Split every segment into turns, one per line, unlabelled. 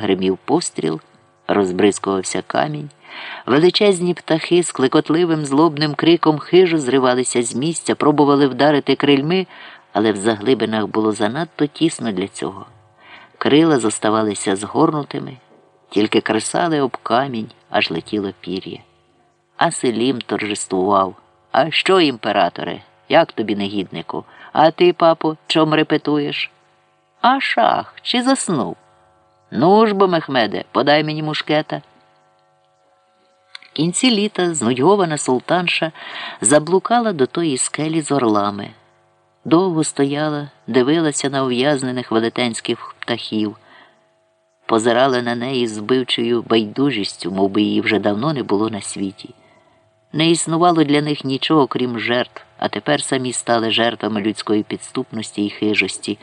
гримів постріл, розбризкувався камінь. Величезні птахи з клекотливим злобним криком хижо зривалися з місця, пробували вдарити крильми, але в заглибинах було занадто тісно для цього. Крила зоставалися згорнутими, тільки кресали об камінь, аж летіло пір'я. А Селім торжествував. А що, імператоре? Як тобі, негіднику? А ти, папо, чом репетуєш? А шах, чи заснув? Ну ж бо, Мехмеде, подай мені мушкета. В кінці літа знудьгована султанша заблукала до тої скелі з орлами. Довго стояла, дивилася на ув'язнених велетенських птахів, позирала на неї з вбивчою байдужістю, мов би її вже давно не було на світі. Не існувало для них нічого, крім жертв, а тепер самі стали жертвами людської підступності і хижості,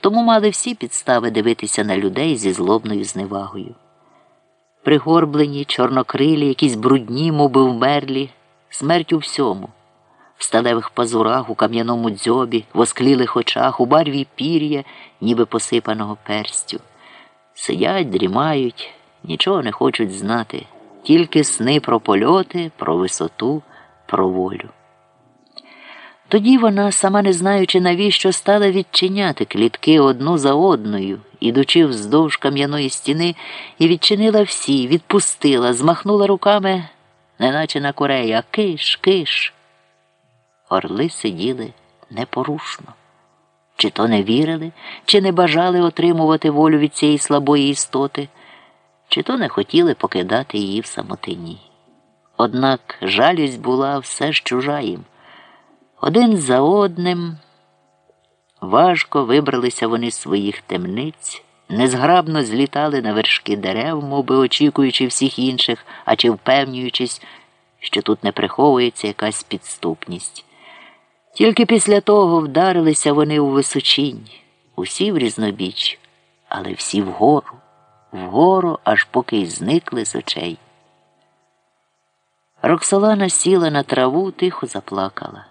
тому мали всі підстави дивитися на людей зі злобною зневагою. Пригорблені, чорнокрилі, якісь брудні, моби вмерлі, смерть у всьому, в сталевих пазурах, у кам'яному дзьобі, в осклілих очах, у барві пір'я, ніби посипаного перстю. Сидять, дрімають, нічого не хочуть знати тільки сни про польоти, про висоту, про волю. Тоді вона, сама не знаючи, навіщо стала відчиняти клітки одну за одною, ідучи вздовж кам'яної стіни, і відчинила всі, відпустила, змахнула руками, неначе на корея, киш, киш. Орли сиділи непорушно. Чи то не вірили, чи не бажали отримувати волю від цієї слабої істоти чи то не хотіли покидати її в самотині. Однак жалість була все ж чужа їм. Один за одним важко вибралися вони з своїх темниць, незграбно злітали на вершки дерев, мовби очікуючи всіх інших, а чи впевнюючись, що тут не приховується якась підступність. Тільки після того вдарилися вони у височінь, усі в різнобіч, але всі вгору вгору, аж поки й зникли з очей. Роксолана сіла на траву, тихо заплакала.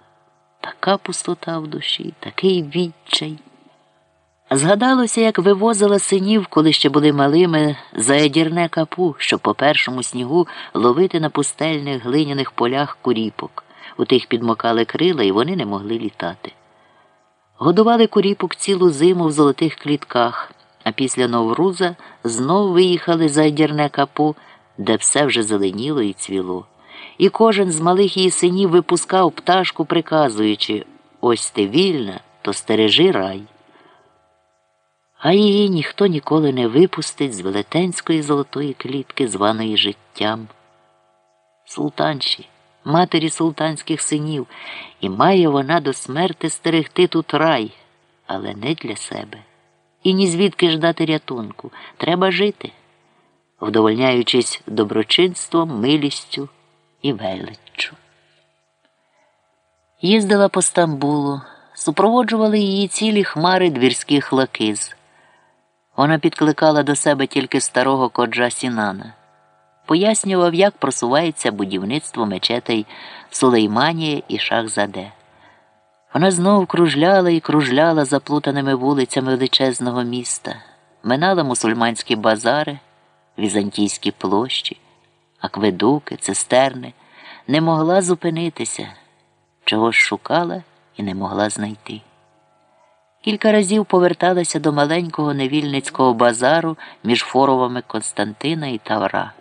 Така пустота в душі, такий відчай. Згадалося, як вивозила синів, коли ще були малими, за ядірне капу, щоб по першому снігу ловити на пустельних глиняних полях куріпок. У тих підмокали крила, і вони не могли літати. Годували куріпок цілу зиму в золотих клітках а після Новруза знов виїхали за Дірне капу, де все вже зеленіло і цвіло. І кожен з малих її синів випускав пташку, приказуючи ось ти вільна, то стережи рай. А її ніхто ніколи не випустить з велетенської золотої клітки, званої життям. Султанші, матері султанських синів, і має вона до смерти стерегти тут рай, але не для себе і ні звідки ждати рятунку. Треба жити, вдовольняючись доброчинством, милістю і величчю. Їздила по Стамбулу, супроводжували її цілі хмари двірських лакиз. Вона підкликала до себе тільки старого коджа Сінана, пояснював, як просувається будівництво мечетей Сулейманія і Шахзаде. Вона знову кружляла і кружляла заплутаними вулицями величезного міста, минала мусульманські базари, візантійські площі, акведуки, цистерни, не могла зупинитися, чогось шукала і не могла знайти. Кілька разів поверталася до маленького невільницького базару між форовами Константина і Тавра,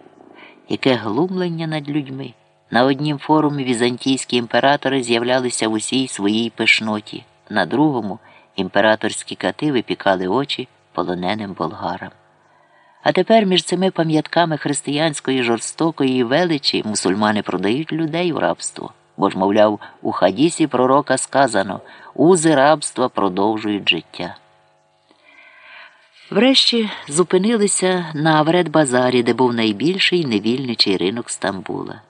яке глумлення над людьми. На однім форумі візантійські імператори з'являлися в усій своїй пишноті, на другому імператорські кати випікали очі полоненим болгарам. А тепер між цими пам'ятками християнської жорстокої величі мусульмани продають людей в рабство, бо ж, мовляв, у хадісі пророка сказано узи рабства продовжують життя. Врешті зупинилися на Авред Базарі, де був найбільший невільничий ринок Стамбула.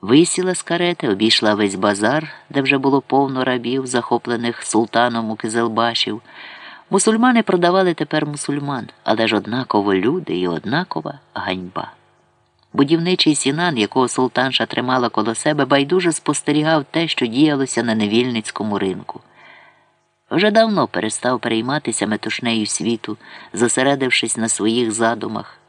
Висіла з карети, обійшла весь базар, де вже було повно рабів, захоплених султаном у Кизелбашів. Мусульмани продавали тепер мусульман, але ж однаково люди і однакова ганьба. Будівничий сінан, якого султанша тримала коло себе, байдуже спостерігав те, що діялося на невільницькому ринку. Вже давно перестав перейматися метушнею світу, зосередившись на своїх задумах.